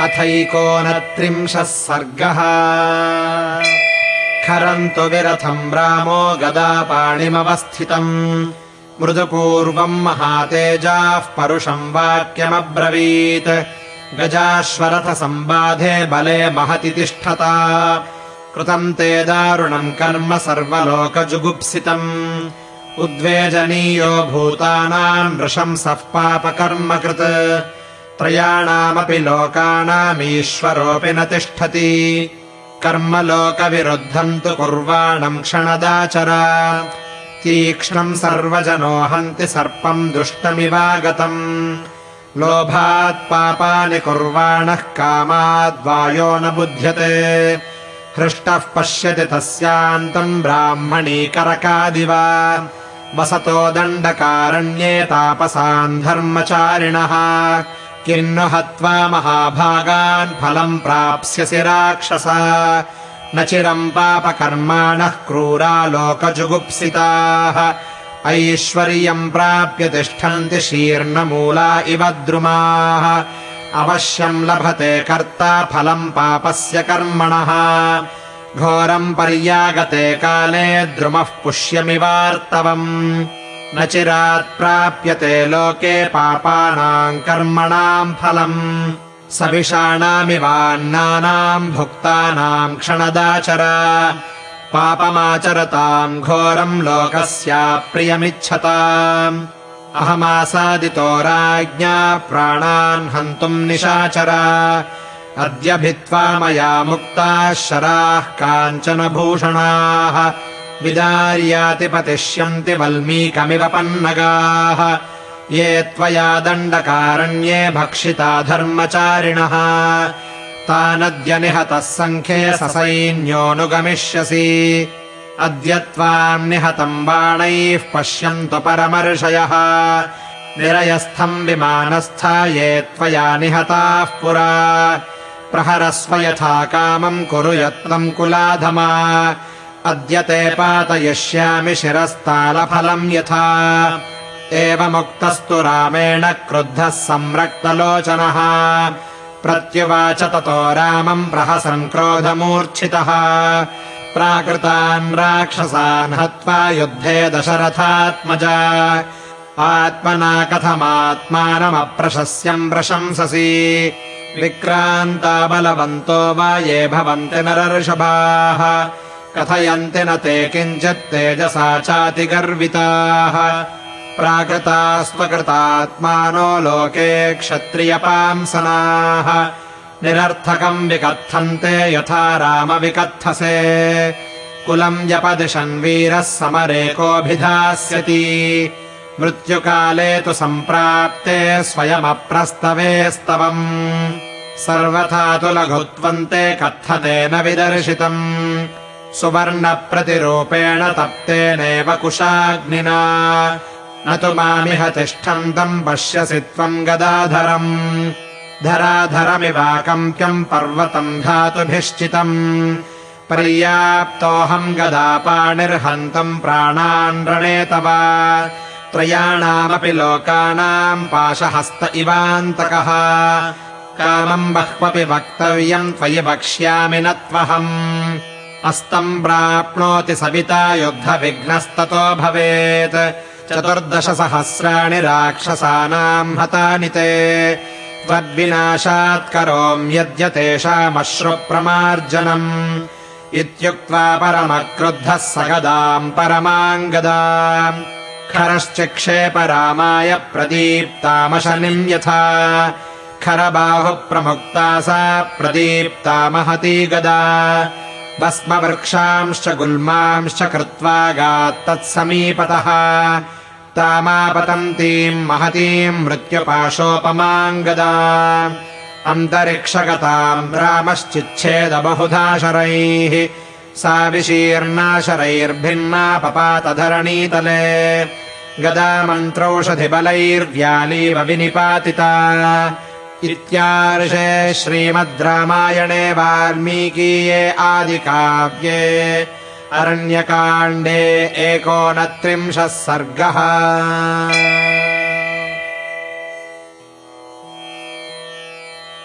अथैकोनत्रिंशः सर्गः। खरन्तु विरथम् रामो गदापाणिमवस्थितम् मृदुपूर्वम् महातेजाः परुषम् वाक्यमब्रवीत्। गजाश्वरथसम्बाधे बले महति तिष्ठता। कृतम् ते दारुणम् कर्म सर्वलोकजुगुप्सितम्। उद्वेजनीयो भूतानाम् नृशंसः पापकर्मकृत् त्रयाणामपि लोकानामीश्वरोऽपि न तिष्ठति। कर्मलोकविरुद्धम् तु कुर्वाणम् क्षणदाचर। तीक्ष्णम् सर्वजनो हन्ति सर्पम् दुष्टमिवागतम्। लोभात् पापानि कुर्वाणः कामाद्वायो न बुध्यते। हृष्टः पश्यति तस्यान्तम् ब्राह्मणीकरकादिव वसतो दण्डकारण्ये तापसान् धर्मचारिणः किन्नु हत्वा महाभागान् फलम् प्राप्स्यसि राक्षस। न चिरम् पापकर्माणः क्रूरा लोकजुगुप्सिताः ऐश्वर्यम् प्राप्य तिष्ठन्ति शीर्णमूला इव द्रुमाः। अवश्यम् लभते कर्ता फलम् पापस्य कर्मणः। घोरम् पर्यागते काले द्रुमः पुष्यमिवार्तवम् न चिरात् प्राप्यते लोके पापानाम् कर्मणाम् फलम्। सविषाणामिवान्नानाम् भुक्तानाम् क्षणदाचर। पापमाचरताम् घोरम् लोकस्याप्रियमिच्छता अहमासादितो राज्ञा प्राणान् हन्तुम् निशाचर। अद्य भित्त्वा मया मुक्ताः शराः काञ्चन भूषणाः विदार्यातिपतिष्यन्ति वल्मीकमिव पन्नगाः ये त्वया दण्डकारण्ये भक्षिता धर्मचारिणः। तानद्य निहतः सङ्ख्ये ससैन्योऽनुगमिष्यसि अद्य त्वाम् निहतम् बाणैः पश्यन्तु परमर्षयः। निरयस्थम् विमानस्था ये त्वया निहताः पुरा। प्रहरस्व यथा कामम् कुरु यत्नम् कुलाधमा अद्य ते पातयिष्यामि शिरस्तालफलम् यथा। एवमुक्तस्तु रामेण क्रुद्धः संरक्तलोचनः। प्रत्युवाच ततो रामम् प्रहसन् क्रोधमूर्च्छितः। प्राकृतान् राक्षसान् हत्वा युद्धे दशरथात्मजा। आत्मना कथमात्मानमप्रशस्यम् प्रशंससि। विक्रान्ता बलवन्तो वा ये भवन्ति नरर्षभाः कथयन्ति न ते किञ्चित् तेजसा चातिगर्विताः। प्राकृतास्त्वकृतात्मानो लोके क्षत्रियपांसनाः। निरर्थकम् विकथन्ते यथा रामविकत्थसे कुलम् व्यपदिशन् वीरः समरेकोऽभिधास्यति। मृत्युकाले तु सम्प्राप्ते स्वयमप्रस्तवेस्तवम्। सर्वथा तु लघुत्वन्ते कथते न विदर्शितम् सुवर्णप्रतिरूपेण तप्तेनेव कुशाग्निना। न तु मामिह तिष्ठन्तम् पश्यसि त्वम् गदाधरम्। धराधरमिवाकम्प्यम् पर्वतम् धातुभिश्चितम्। पर्याप्तोऽहम् गदापाणिर्हन्तम् प्राणान् रणे तव। त्रयाणामपि लोकानाम् पाशहस्त इवान्तकः। कामम् बह्वपि वक्तव्यम् त्वयि वक्ष्यामि न त्वहम् अस्तम् प्राप्नोति सविता युद्धविघ्नस्ततो भवेत्। चतुर्दशसहस्राणि राक्षसानाम् हतानि ते। त्वद्विनाशात् करोम्यद्य तेषामश्रुप्रमार्जनम् इत्युक्त्वा परमक्रुद्धः स गदाम् परमाम् गदाम् खरश्चिक्षेप रामाय प्रदीप्तामशनिम् यथा। खरबाहुप्रमुक्ता सा प्रदीप्ता महती गदा भस्मवृक्षांश्च गुल्मांश्च कृत्वा गात्तत्समीपतः। तामापतन्तीम् महतीम् मृत्युपाशोपमाम् गदा अन्तरिक्षगताम् रामश्चिच्छेद बहुधा शरैः। सा विशीर्णाशरैर्भिन्ना पपातधरणीतले। गदामन्त्रौषधिबलैर्व्यालीव विनिपातिता इत्यार्षे श्रीमद् रामायणे वाल्मीकीये आदिकाव्ये अरण्यकाण्डे एकोनत्रिंशः सर्गः